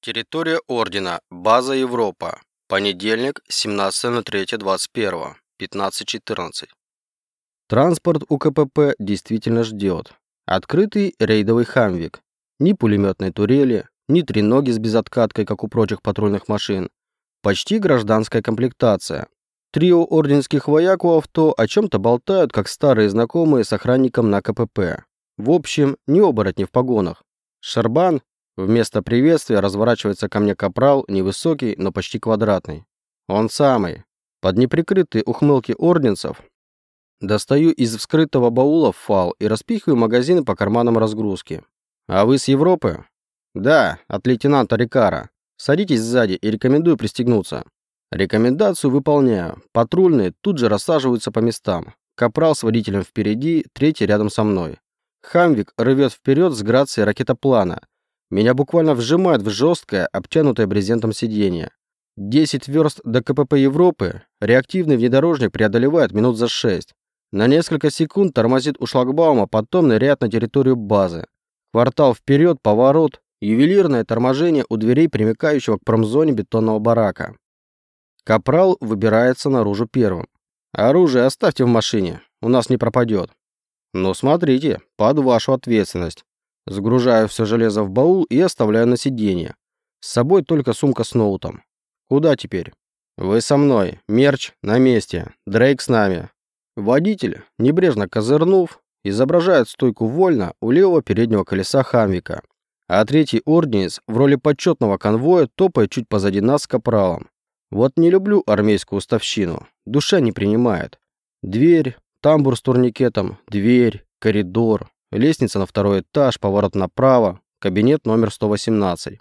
Территория Ордена. База Европа. Понедельник, 17.03.21. 15.14. Транспорт у КПП действительно ждет. Открытый рейдовый хамвик. Ни пулеметной турели, ни треноги с безоткаткой, как у прочих патрульных машин. Почти гражданская комплектация. Трио орденских вояк у авто о чем-то болтают, как старые знакомые с охранником на КПП. В общем, не оборотни в погонах. Шарбан, вместо приветствия, разворачивается ко мне капрал, невысокий, но почти квадратный. Он самый. Под неприкрытые ухмылки орденцев достаю из вскрытого баула фал и распихиваю магазины по карманам разгрузки. «А вы с Европы?» «Да, от лейтенанта Рикара. Садитесь сзади и рекомендую пристегнуться». Рекомендацию выполняю. Патрульные тут же рассаживаются по местам. Капрал с водителем впереди, третий рядом со мной. Хамвик рвет вперед с грацией ракетоплана. Меня буквально вжимает в жесткое, обтянутое брезентом сиденье. 10 верст до КПП Европы реактивный внедорожник преодолевает минут за 6. На несколько секунд тормозит у шлагбаума, потом ныряет на территорию базы. Квартал вперед, поворот, ювелирное торможение у дверей примыкающего к промзоне бетонного барака. Капрал выбирается наружу первым. «Оружие оставьте в машине, у нас не пропадет». «Ну, смотрите, под вашу ответственность». Сгружаю все железо в баул и оставляю на сиденье. С собой только сумка с ноутом. Куда теперь? Вы со мной. Мерч на месте. Дрейк с нами. Водитель, небрежно козырнув, изображает стойку вольно у левого переднего колеса Хамвика, а третий орденец в роли почетного конвоя топает чуть позади нас с капралом. Вот не люблю армейскую уставщину. Душа не принимает. Дверь, тамбур с турникетом, дверь, коридор, лестница на второй этаж, поворот направо, кабинет номер 118.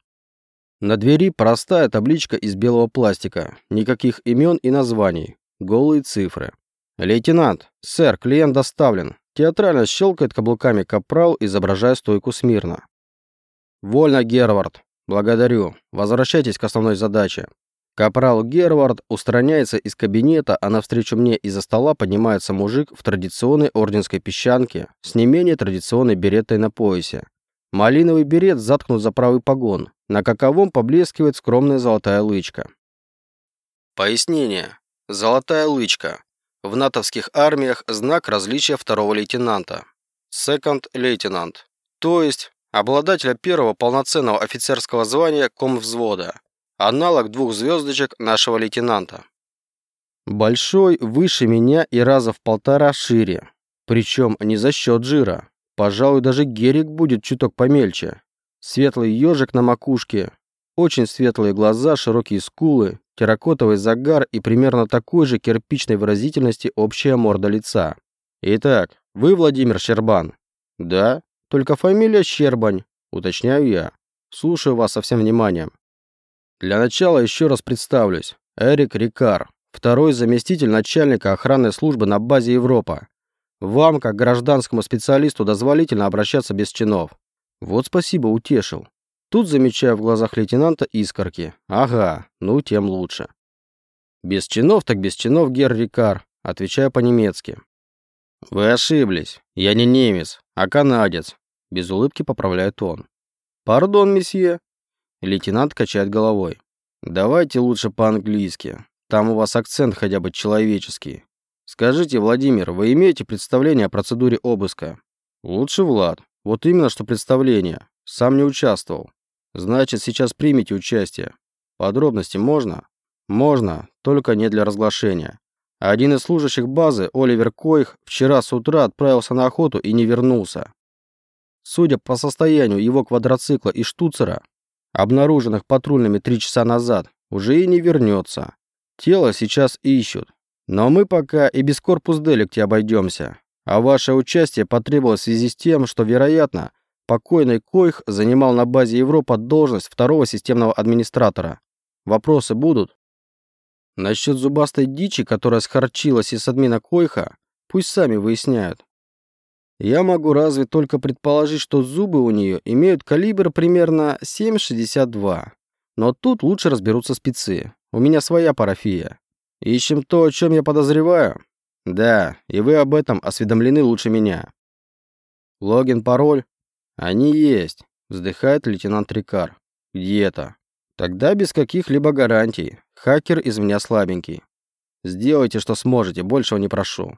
На двери простая табличка из белого пластика. Никаких имен и названий. Голые цифры. «Лейтенант, сэр, клиент доставлен». Театрально щелкает каблуками капрал, изображая стойку смирно. «Вольно, Гервард. Благодарю. Возвращайтесь к основной задаче. Капрал Гервард устраняется из кабинета, а навстречу мне из-за стола поднимается мужик в традиционной орденской песчанке с не менее традиционной беретой на поясе. Малиновый берет заткнут за правый погон, на каковом поблескивает скромная золотая лычка. Пояснение. Золотая лычка. В натовских армиях знак различия второго лейтенанта. Second лейтенант. То есть обладателя первого полноценного офицерского звания комвзвода Аналог двух звездочек нашего лейтенанта. Большой, выше меня и раза в полтора шире. Причем не за счет жира. Пожалуй, даже Герик будет чуток помельче. Светлый ежик на макушке, очень светлые глаза, широкие скулы, терракотовый загар и примерно такой же кирпичной выразительности общая морда лица. Итак, вы Владимир Щербан? Да, только фамилия Щербань, уточняю я. Слушаю вас со всем вниманием. Для начала еще раз представлюсь. Эрик Рикар, второй заместитель начальника охранной службы на базе Европа. Вам, как гражданскому специалисту, дозволительно обращаться без чинов. Вот спасибо, утешил. Тут замечаю в глазах лейтенанта искорки. Ага, ну тем лучше. Без чинов так без чинов, гер Рикар, отвечаю по-немецки. Вы ошиблись. Я не немец, а канадец. Без улыбки поправляет он. Пардон, месье. Лейтенант качает головой. «Давайте лучше по-английски. Там у вас акцент хотя бы человеческий. Скажите, Владимир, вы имеете представление о процедуре обыска?» «Лучше Влад. Вот именно что представление. Сам не участвовал. Значит, сейчас примите участие. Подробности можно?» «Можно, только не для разглашения. Один из служащих базы, Оливер Койх, вчера с утра отправился на охоту и не вернулся. Судя по состоянию его квадроцикла и штуцера, обнаруженных патрульными три часа назад, уже и не вернется. Тело сейчас ищут. Но мы пока и без корпус деликти обойдемся. А ваше участие потребовалось в связи с тем, что, вероятно, покойный Койх занимал на базе Европа должность второго системного администратора. Вопросы будут? Насчет зубастой дичи, которая схорчилась из админа Койха, пусть сами выясняют. Я могу разве только предположить, что зубы у нее имеют калибр примерно 7,62. Но тут лучше разберутся спецы. У меня своя парафия. Ищем то, о чем я подозреваю? Да, и вы об этом осведомлены лучше меня. Логин, пароль? Они есть, вздыхает лейтенант Рикар. Где это? Тогда без каких-либо гарантий. Хакер из меня слабенький. Сделайте, что сможете, большего не прошу.